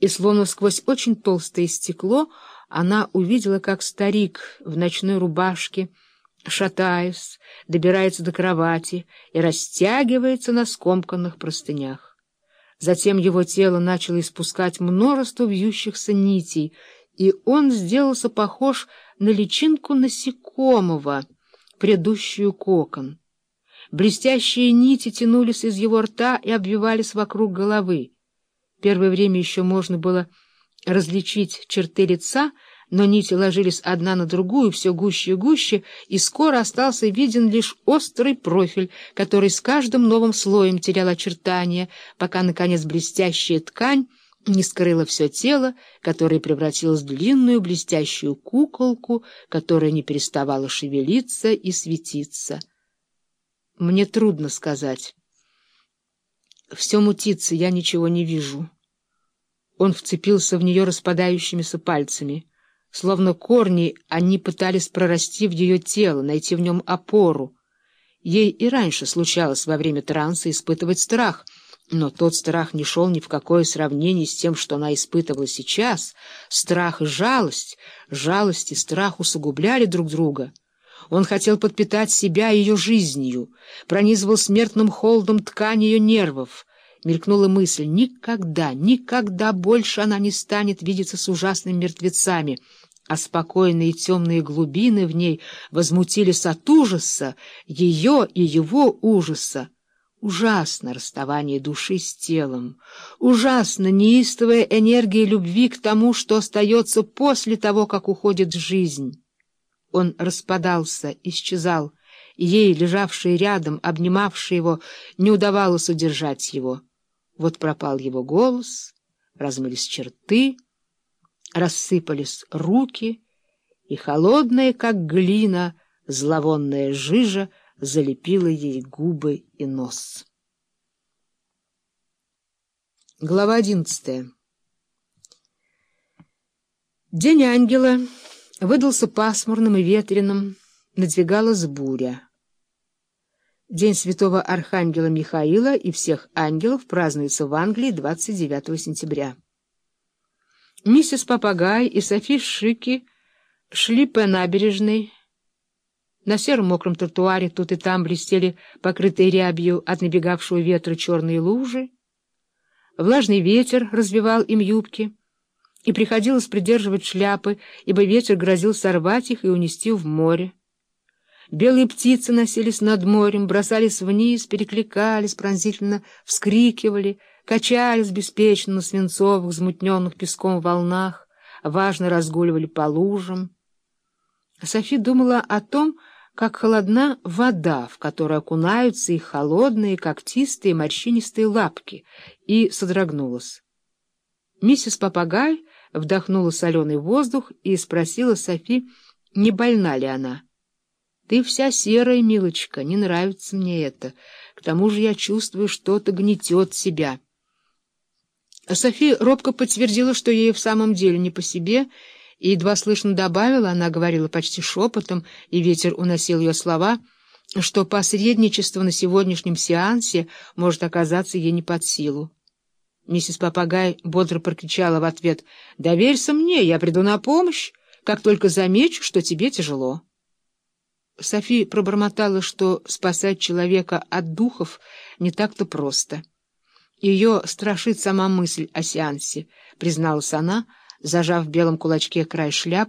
и, словно сквозь очень толстое стекло, она увидела, как старик в ночной рубашке, шатаясь, добирается до кровати и растягивается на скомканных простынях. Затем его тело начало испускать множество вьющихся нитей, и он сделался похож на личинку насекомого, предыдущую кокон. Блестящие нити тянулись из его рта и обвивались вокруг головы. Первое время еще можно было различить черты лица, но нити ложились одна на другую все гуще и гуще, и скоро остался виден лишь острый профиль, который с каждым новым слоем терял очертания, пока, наконец, блестящая ткань не скрыла все тело, которое превратилось в длинную блестящую куколку, которая не переставала шевелиться и светиться. Мне трудно сказать. Все мутится, я ничего не вижу. Он вцепился в нее распадающимися пальцами. Словно корни, они пытались прорасти в ее тело, найти в нем опору. Ей и раньше случалось во время транса испытывать страх, но тот страх не шел ни в какое сравнение с тем, что она испытывала сейчас. Страх и жалость, жалость и страх усугубляли друг друга. Он хотел подпитать себя ее жизнью, пронизывал смертным холодом ткань ее нервов, мелькнула мысль, никогда, никогда больше она не станет видеться с ужасными мертвецами, а спокойные темные глубины в ней возмутились от ужаса, ее и его ужаса. Ужасно расставание души с телом, ужасно неистовая энергия любви к тому, что остается после того, как уходит жизнь. Он распадался, исчезал, ей, лежавшей рядом, обнимавшей его, не удавалось удержать его. Вот пропал его голос, размылись черты, рассыпались руки, и холодная, как глина, зловонная жижа залепила ей губы и нос. Глава одиннадцатая День ангела выдался пасмурным и ветреным, надвигалась буря. День святого Архангела Михаила и всех ангелов празднуется в Англии 29 сентября. Миссис Попагай и Софи Шики шли по набережной. На сером мокром тротуаре тут и там блестели покрытые рябью от набегавшего ветра черные лужи. Влажный ветер развивал им юбки, и приходилось придерживать шляпы, ибо ветер грозил сорвать их и унести в море. Белые птицы носились над морем, бросались вниз, перекликались, пронзительно вскрикивали, качались беспечно на свинцовых, замутненных песком волнах, важно разгуливали по лужам. Софи думала о том, как холодна вода, в которой окунаются их холодные, когтистые, морщинистые лапки, и содрогнулась. Миссис Попагай вдохнула соленый воздух и спросила Софи, не больна ли она. Ты вся серая, милочка, не нравится мне это. К тому же я чувствую, что-то гнетет себя. София робко подтвердила, что ей в самом деле не по себе, и едва слышно добавила, она говорила почти шепотом, и ветер уносил ее слова, что посредничество на сегодняшнем сеансе может оказаться ей не под силу. Миссис Попагай бодро прокричала в ответ, «Доверься мне, я приду на помощь, как только замечу, что тебе тяжело». Софи пробормотала, что спасать человека от духов не так-то просто. Ее страшит сама мысль о сеансе, призналась она, зажав в белом кулачке край шляпы,